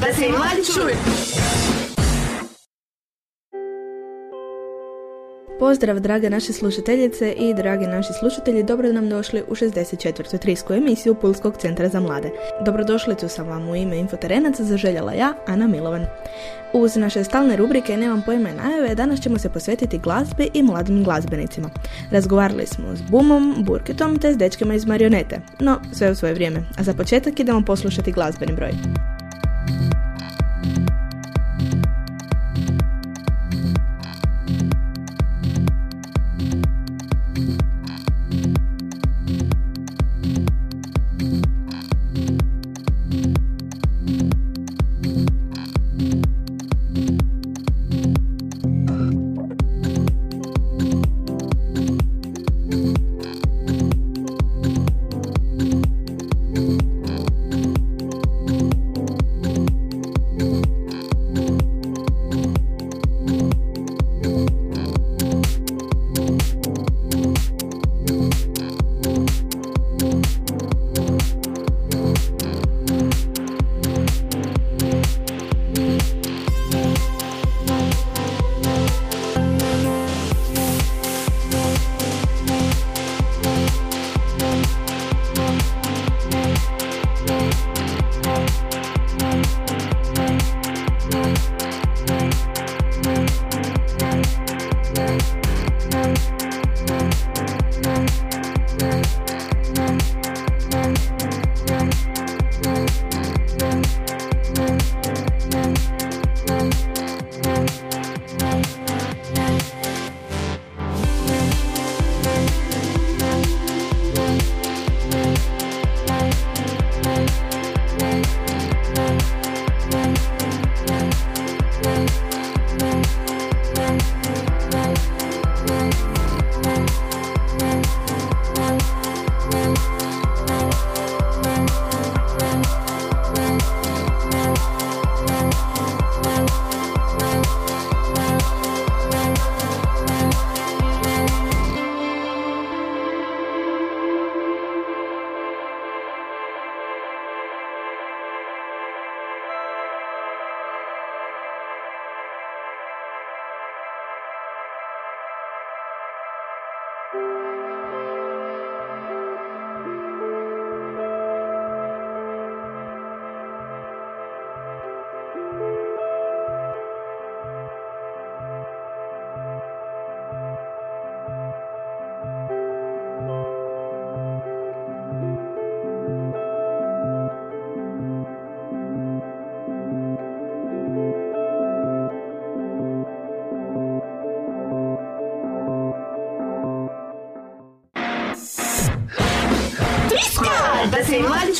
da se mladi čuju. Pozdrav drage naše slušateljice i dragi naši slušatelji, dobro nam došli u 64. trisku emisiju Pulskog centra za mlade. Dobrodošlicu sam vam u ime Infoterenaca zaželjela ja, Ana Milovan. Uz naše stalne rubrike Nemam pojma i najave, danas ćemo se posvetiti glazbi i mladim glazbenicima. Razgovarali smo s Bumom, Burkitom te s dečkima iz Marionete, no sve u svoje vrijeme. A za početak idemo poslušati glazbeni broj.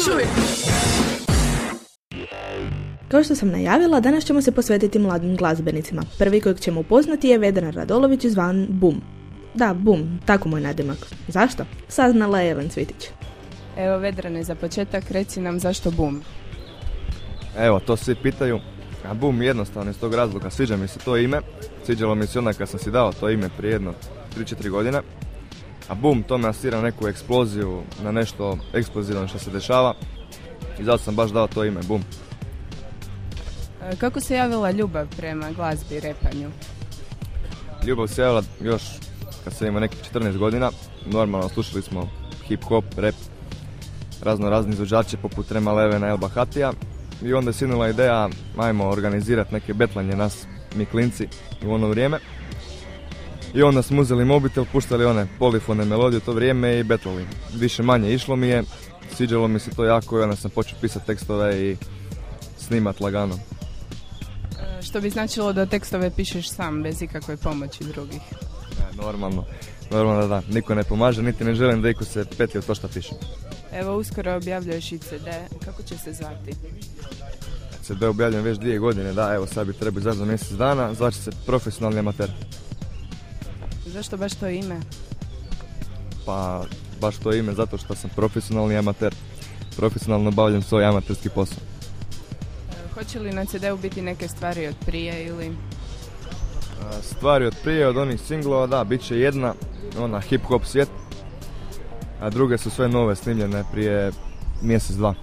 Čuju. Kao što sam najavila, danas ćemo se posvetiti mladim glazbenicima. Prvi kojeg ćemo upoznati je Vedran Radolović zvan Bum. Da, Bum, tako moj nadimak. Zašto? Saznala je Evan Cvitić. Evo Vedrane, za početak reci nam zašto Bum. Evo, to svi pitaju. A bum, jednostavno iz tog razloga. Sviđa mi se to ime. Sviđalo mi se onda kad sam si dao to ime prije jedno 3-4 godine. A bum, to me asira neku eksploziju, na nešto eksplozivno što se dešava. I zato sam baš dao to ime, bum. E, Kako se javila ljubav prema glazbi i repanju? Ljubav se javila još kad sam imao nekih 14 godina. Normalno slušali smo hip hop, rap, razno razni izvođači poput Rema Levena, El Bahatija. I onda je sinula ideja, ajmo organizirati neke betlanje nas, mi klinci, u ono vrijeme. I onda smo uzeli mobitel, puštali one polifone melodije u to vrijeme i betlali. Više manje išlo mi je, sviđalo mi se to jako i onda sam počeo pisati tekstove i snimat lagano. E, Što bi značilo da tekstove pišeš sam, bez ikakve pomoći drugih. E, normalno, normalno da da, niko ne pomaže, niti ne želim da iko se petlje u to što pišem. Evo, uskoro objavljuješ i CD. Kako će se zvati? CD objavljujem već dvije godine, da, evo sad bi trebao izaći za mjesec dana, zvaće se profesionalni amater. Zašto baš to ime? Pa baš to ime zato što sam profesionalni amater. Profesionalno obavljam svoj amaterski posao. E, Hoće li na CD-u biti neke stvari od prije ili... A, Stvari od prije, od onih singlova, da, bit će jedna, ona hip hop svijet, a druge su sve nove snimljene prije mjesec, dva.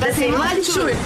Da se mladi čuju.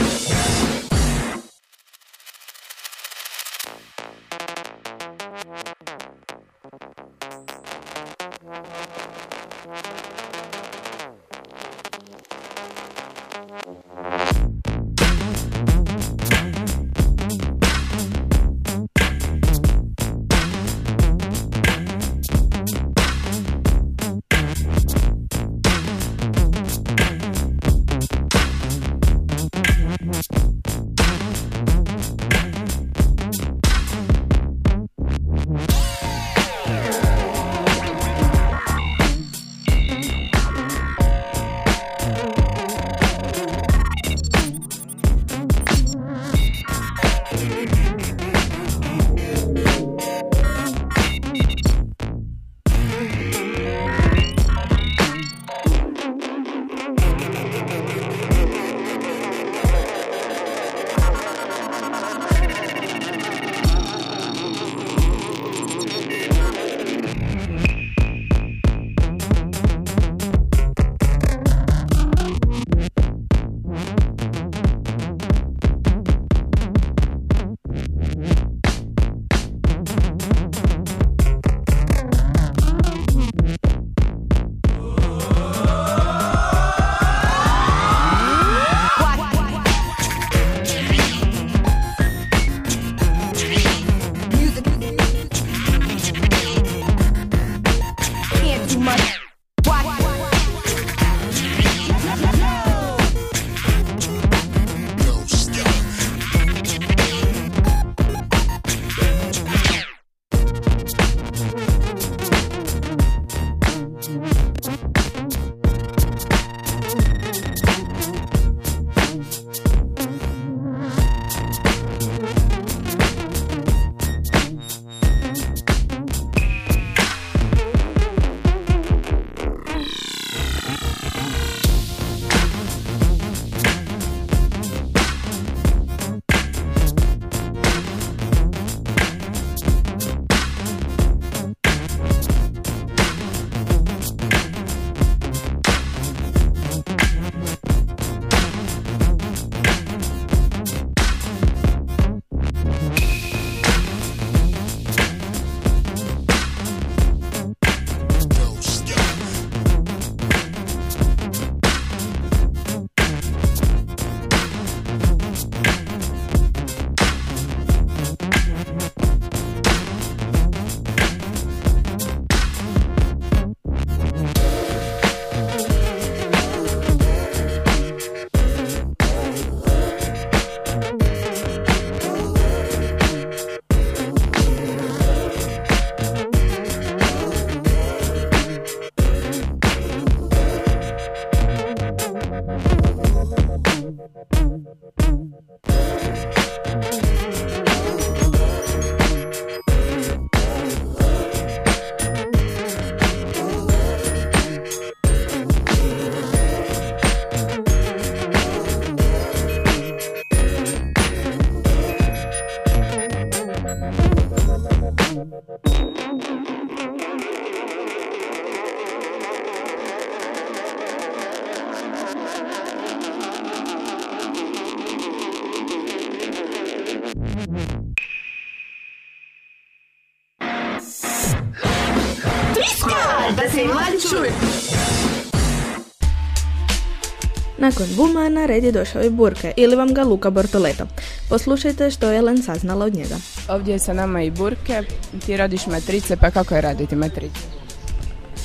Nakon Buma na red je došao i Burke ili vam ga Luka Bortoleto. Poslušajte što je Len saznala od njega. Ovdje je sa nama i Burke, ti radiš matrice, pa kako je raditi matrice?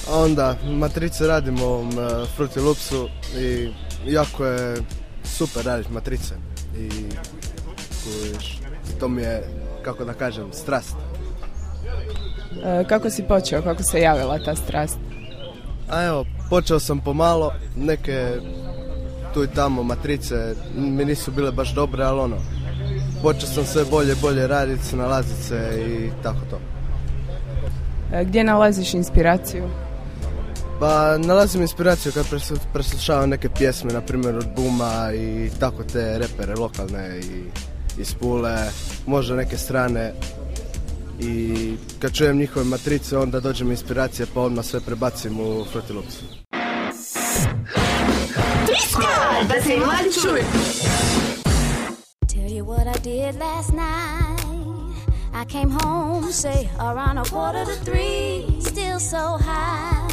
Onda matrice radimo u um, Fruity Loopsu i jako je super raditi matrice i to mi je, kako da kažem, strast. E, kako si počeo, kako se javila ta strast? A evo, počeo sam pomalo, neke tu i tamo matrice mi nisu bile baš dobre, ali ono, počeo sam sve bolje i bolje raditi, nalaziti se i tako to. E, gdje nalaziš inspiraciju? Pa nalazim inspiraciju kad preslu- preslušavam neke pjesme, na primjer od Buma i tako te repere lokalne i iz Pule, možda neke strane i kad čujem njihove matrice onda dođe mi inspiracija pa odmah sve prebacim u Fruity Loops. Čuju. Tell you what I did last night. I came home, say around a quarter to three, still so high,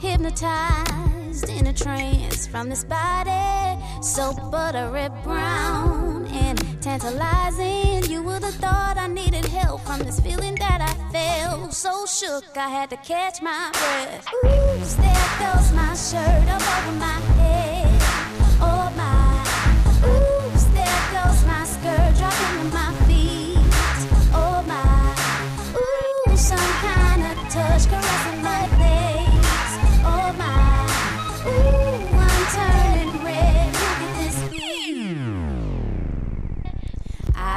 hypnotized in a trance from this body, so buttery brown and tantalizing. You would have thought I needed help from this feeling that I felt. So shook, I had to catch my breath. Ooh, there goes my shirt up over my head.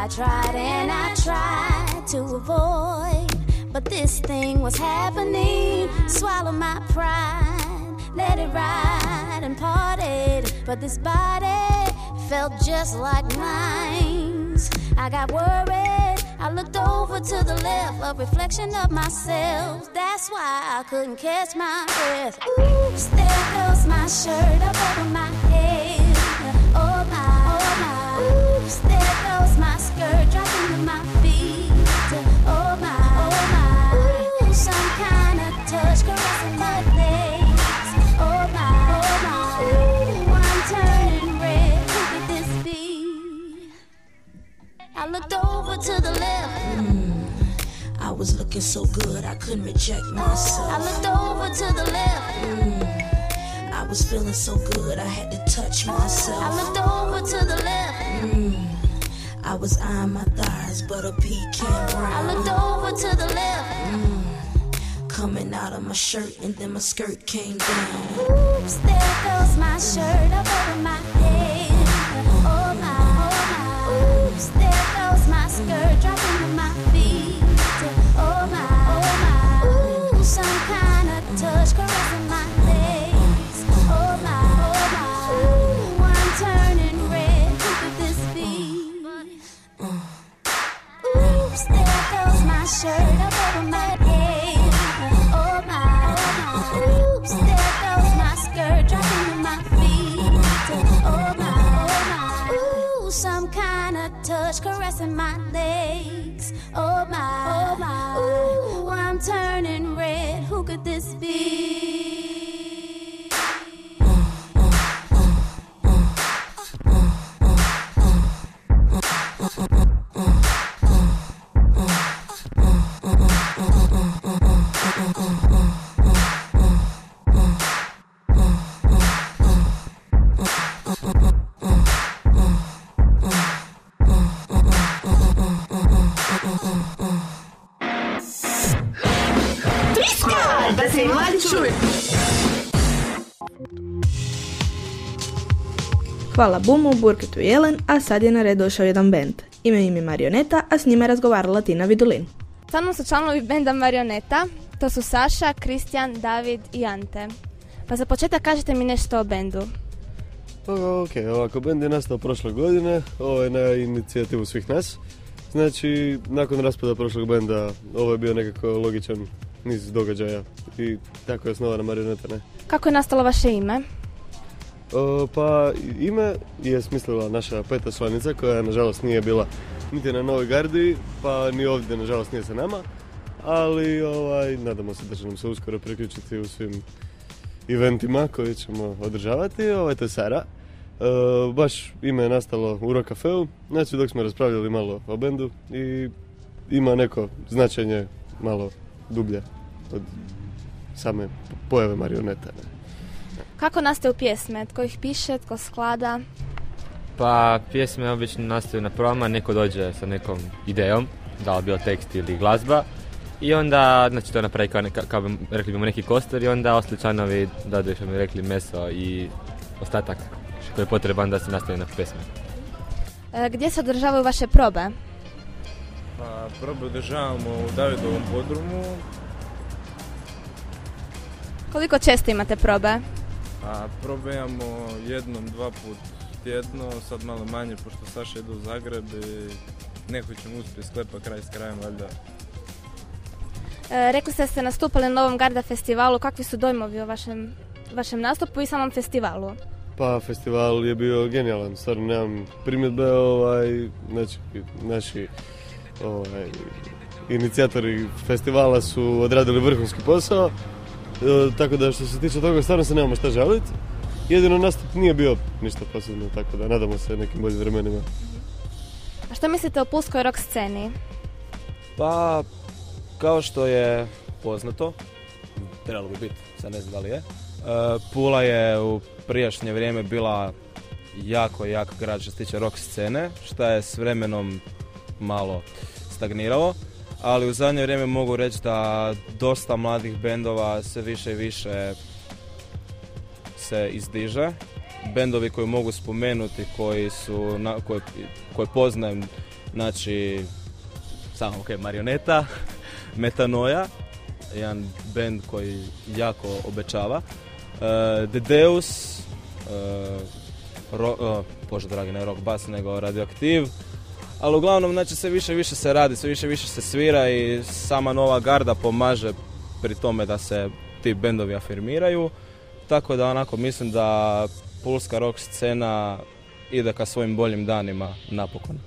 Tried and I tried to avoid, but this thing was happening. Swallow my pride, let it ride and parted. But this body felt just like mine's. I got worried. I looked over to the left, a reflection of myself. That's why I couldn't catch my breath. Oops, there goes my shirt up over my so good, I couldn't reject myself. I looked over to the left. Hmm. I was feeling so good, I had to touch myself. I looked over to the left. Hmm. I was eyeing my thighs, but a pecan I brown looked over to the left. Mm, coming out of my shirt, and then my skirt came down. Oops, there goes my shirt up over my pressing my name. Mladi. Hvala Bumu, Burketu i Jelen, a sad je na red došao jedan band. Ime im je Marioneta, a s njima je razgovarala Tina Vidulin. Sa mnom su članovi benda Marioneta. To su Saša, Kristijan, David i Ante. Pa za početak kažete mi nešto o bendu. Pa, ok, ovako, bend je nastao prošle godine, ovo je na inicijativu svih nas. Znači, nakon raspada prošlog benda, ovo je bio nekako logičan niz događaja i tako je osnovana marioneta, ne? Kako je nastalo vaše ime? O, pa, ime je smislila naša peta članica koja nažalost nije bila niti na Novoj Gardi, pa ni ovdje nažalost nije sa nama. Ali, ovaj, nadamo se da će nam se uskoro priključiti u svim eventima koje ćemo održavati. Ovaj, to je Sara. E, baš ime je nastalo u Rock Cafeu, znači dok smo raspravljali malo o bendu i ima neko značenje malo dublje od same pojave marioneta. ne. Kako nastaju pjesme? Tko ih piše, tko sklada? Pa pjesme obično nastaju na probama, neko dođe sa nekom idejom, da li bio tekst ili glazba. I onda, znači to napravi kao, neka, kao bi rekli bimo neki kostor i onda ostali članovi dodaju što bi rekli meso i ostatak koji je potreban da se nastavi na pjesme. E, gdje se održavaju vaše probe? Pa probe održavamo u Davidovom podrumu, Koliko često imate probe? a probe imamo jednom, dva put tjedno, sad malo manje pošto Saša ide u Zagreb i neko ćemo uspjeti sklepa kraj s krajem valjda. E, rekli ste da ste nastupali na Novom Garda festivalu. Kakvi su dojmovi o vašem, vašem nastupu i samom festivalu? Pa festival je bio genijalan, stvarno nemam primjedbe, ovaj, znači, naši ovaj, inicijatori festivala su odradili vrhunski posao, e, tako da što se tiče toga stvarno se nemamo šta žaliti. Jedino nastup nije bio ništa posebno, tako da nadamo se nekim boljim vremenima. A što mislite o pulskoj rock sceni? Pa, kao što je poznato, trebalo bi biti, sad ne znam da li je, e, Pula je u prijašnje vrijeme bila jako, jak grad što se tiče rock scene, što je s vremenom malo stagniralo, ali u zadnje vrijeme mogu reći da dosta mladih bendova sve više i više se izdiže. Bendovi koji mogu spomenuti, koji su, na, koje, koje poznajem, znači, samo ok, Marioneta, Metanoja, jedan bend koji jako obećava. Uh, The Deus, uh, ro, uh, bože dragi, ne rock bass, nego radioaktiv. Ali uglavnom, znači, sve više više se radi, sve više više se svira i sama nova garda pomaže pri tome da se ti bendovi afirmiraju. Tako da onako mislim da pulska rock scena ide ka svojim boljim danima napokon.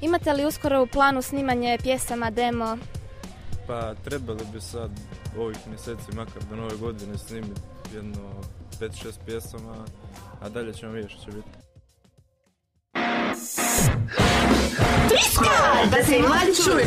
Imate li uskoro u planu snimanje pjesama, demo? Pa trebali bi sad ovih mjeseci makar do nove godine snimiti jedno 5-6 pjesama, a dalje ćemo vidjeti što će biti. Triska! Da se i mladi čuju.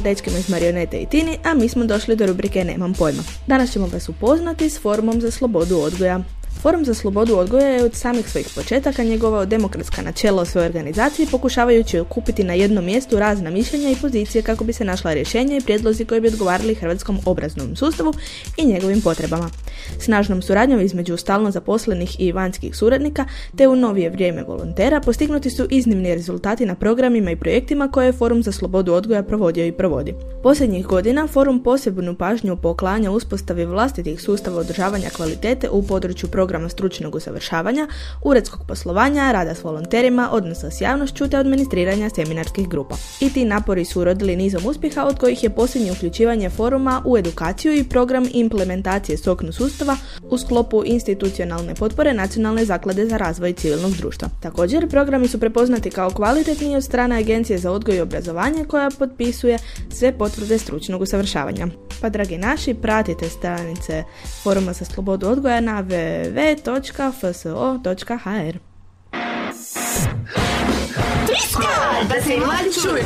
Hvala dečkima iz Marionete i Tini, a mi smo došli do rubrike Nemam pojma. Danas ćemo vas upoznati s Forumom za slobodu odgoja. Forum za slobodu odgoja je od samih svojih početaka njegovao demokratska načela u svojoj organizaciji pokušavajući okupiti na jednom mjestu razna mišljenja i pozicije kako bi se našla rješenja i prijedlozi koji bi odgovarali hrvatskom obrazovnom sustavu i njegovim potrebama. Snažnom suradnjom između stalno zaposlenih i vanjskih suradnika te u novije vrijeme volontera postignuti su iznimni rezultati na programima i projektima koje je Forum za slobodu odgoja provodio i provodi. Posljednjih godina Forum posebnu pažnju poklanja uspostavi vlastitih sustava održavanja kvalitete u području programa stručnog usavršavanja, uredskog poslovanja, rada s volonterima, odnosa s javnošću te administriranja seminarskih grupa. I ti napori su urodili nizom uspjeha od kojih je posljednje uključivanje foruma u edukaciju i program implementacije SOKNU u sklopu institucionalne potpore Nacionalne zaklade za razvoj civilnog društva. Također, programi su prepoznati kao kvalitetni od strane Agencije za odgoj i obrazovanje koja potpisuje sve potvrde stručnog usavršavanja. Pa dragi naši, pratite stranice Foruma za slobodu odgoja na www.fso.hr. Da se mladi čuju.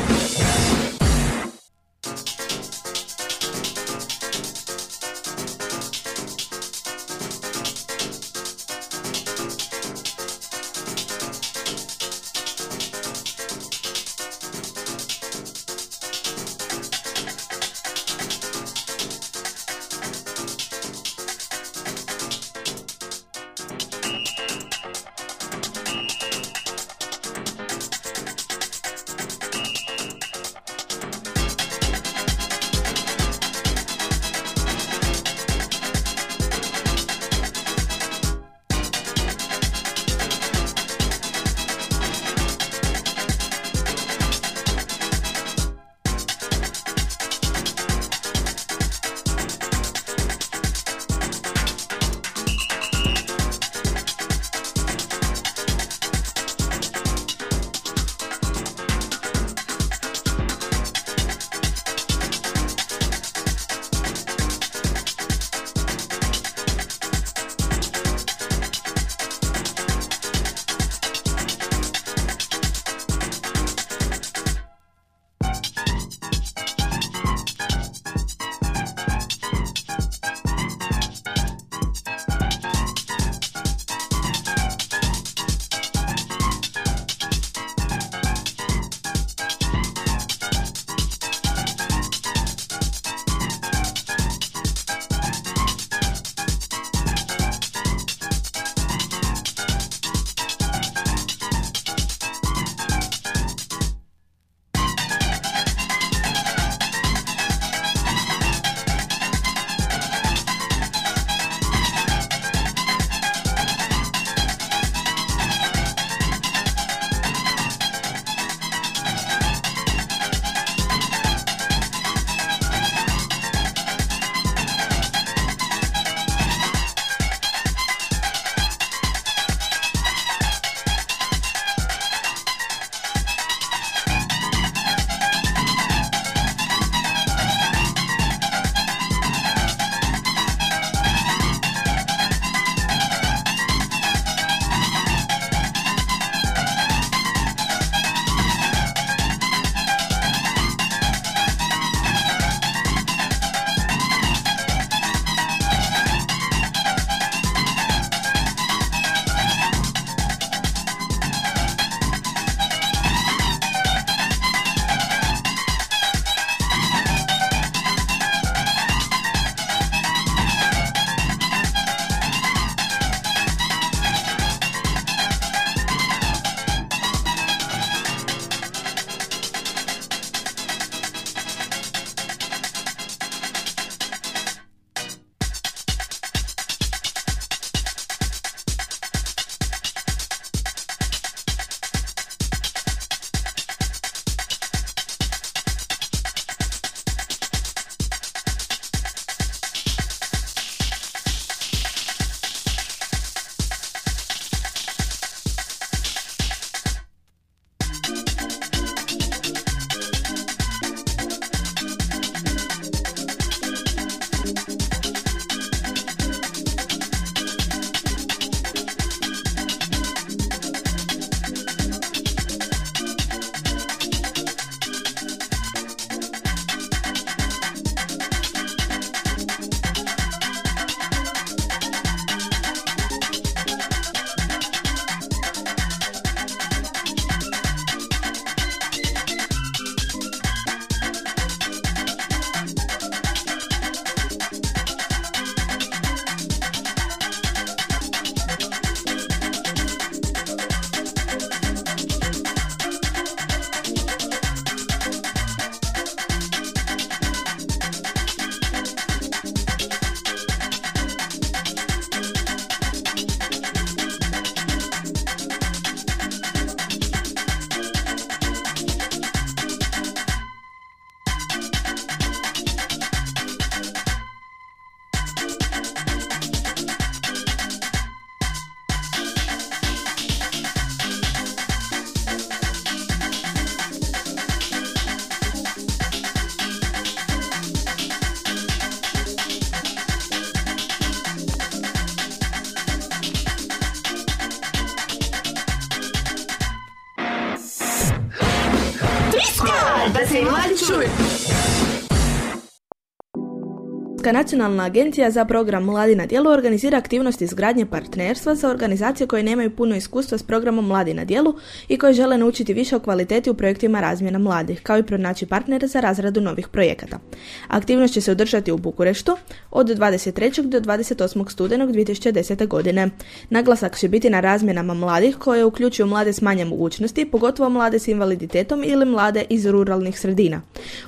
Hrvatska nacionalna agencija za program Mladi na djelu organizira aktivnosti izgradnje partnerstva sa organizacije koje nemaju puno iskustva s programom Mladi na djelu i koje žele naučiti više o kvaliteti u projektima razmjena mladih, kao i pronaći partnere za razradu novih projekata. Aktivnost će se održati u Bukureštu od 23. do 28. studenog 2010. godine. Naglasak će biti na razmjenama mladih koje uključuju mlade s manje mogućnosti, pogotovo mlade s invaliditetom ili mlade iz ruralnih sredina.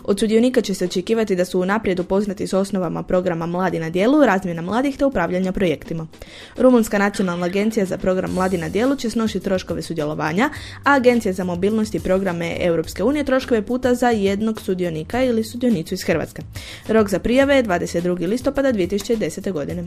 Od sudionika će se očekivati da su unaprijed upoznati s osnovama programa Mladi na dijelu, razmjena mladih te upravljanja projektima. Rumunska nacionalna agencija za program Mladi na dijelu će snošiti troškove sudjelovanja, a Agencija za mobilnost i programe Europske unije troškove puta za jednog sudionika ili sudionicu iz Hrvatske. Rok za prijave je 22. listopada 2010. godine.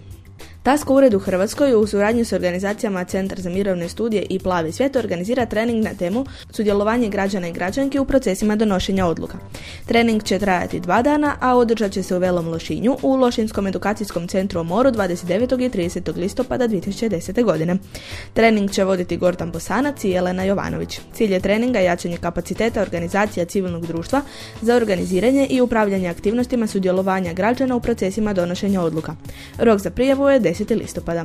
Tasko ured u Hrvatskoj u suradnji s organizacijama Centar za mirovne studije i Plavi svijet organizira trening na temu sudjelovanje građana i građanki u procesima donošenja odluka. Trening će trajati dva dana, a održat će se u Velom Lošinju u Lošinskom edukacijskom centru u Moru 29. i 30. listopada 2010. godine. Trening će voditi Gordan Bosanac i Jelena Jovanović. Cilj je treninga jačanje kapaciteta organizacija civilnog društva za organiziranje i upravljanje aktivnostima sudjelovanja građana u procesima donošenja odluka. Rok za prijavu je 10. listopada.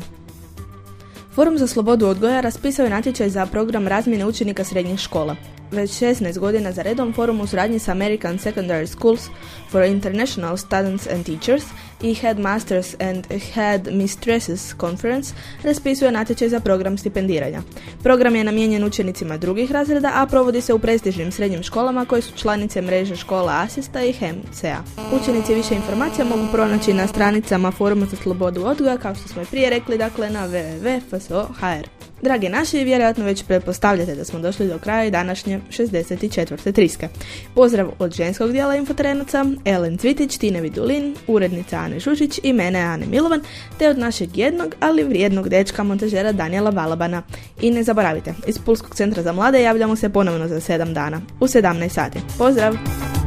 Forum za slobodu odgoja raspisao je natječaj za program razmjene učenika srednjih škola. Već 16 godina za redom forum u suradnji sa American Secondary Schools for International Students and Teachers i Headmasters and Headmistresses Conference raspisuje natječaj za program stipendiranja. Program je namijenjen učenicima drugih razreda, a provodi se u prestižnim srednjim školama koji su članice mreže škola Asista i HEMCA. Učenici više informacija mogu pronaći na stranicama Foruma za slobodu odgoja, kao što smo i prije rekli, dakle na www.fso.hr. Dragi naši, vjerojatno već pretpostavljate da smo došli do kraja današnje 64. triske. Pozdrav od ženskog dijela infotrenuca, Ellen Cvitić, Tine Vidulin, urednica Ane Žužić i mene Ane Milovan, te od našeg jednog, ali vrijednog dečka montažera Daniela Balabana. I ne zaboravite, iz Pulskog centra za mlade javljamo se ponovno za 7 dana, u 17 sati. Pozdrav!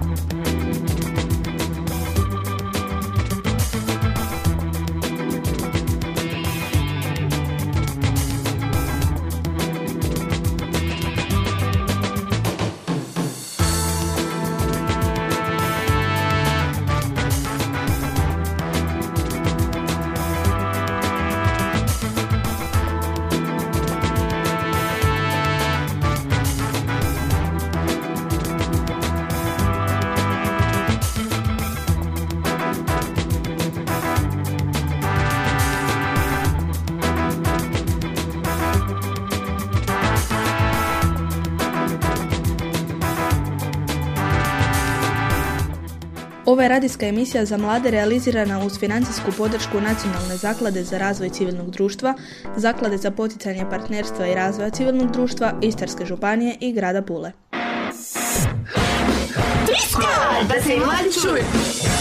Ova je radijska emisija za mlade realizirana uz financijsku podršku Nacionalne zaklade za razvoj civilnog društva, Zaklade za poticanje partnerstva i razvoja civilnog društva, Istarske županije i grada Pule. Triska! Da se.